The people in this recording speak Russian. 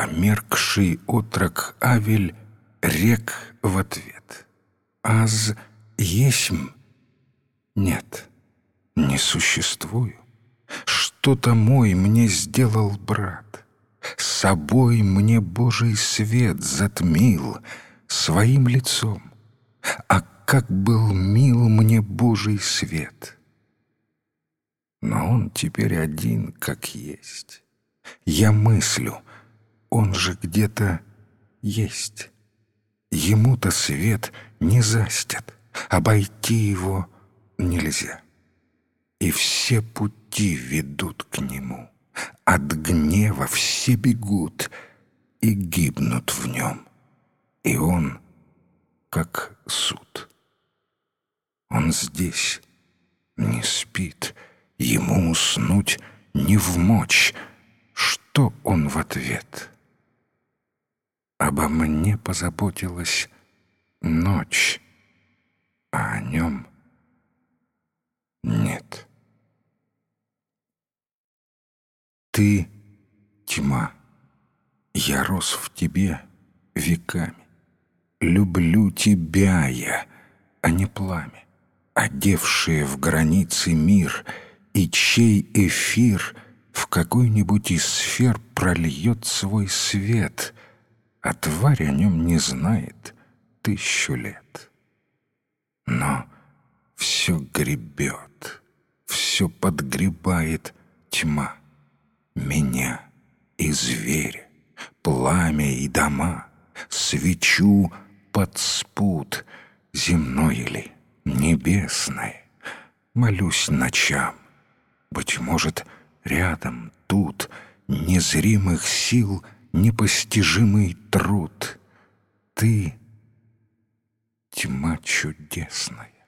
Померкший отрок Авель рек в ответ. «Аз есмь?» «Нет, не существую. Что-то мой мне сделал брат. С собой мне Божий свет затмил своим лицом. А как был мил мне Божий свет!» Но он теперь один, как есть. Я мыслю, он же где-то есть. Ему-то свет не застят, обойти его нельзя. И все пути ведут к нему. От гнева все бегут и гибнут в нем. И он, как суд. Он здесь не спит, ему уснуть не в мочь. Что он в ответ? Обо мне позаботилась ночь, а о нем нет. Ты — тьма, я рос в тебе веками. Люблю тебя я, а не пламя, одевшие в границы мир, и чей эфир в какой-нибудь из сфер прольет свой свет, а тварь о нем не знает тысячу лет. Но все гребет, все подгребает тьма. Меня и зверя, пламя и дома, свечу под спут, земной или небесной. Молюсь ночам, быть может, рядом, тут, незримых сил непостижимый труд. Ты — тьма чудесная.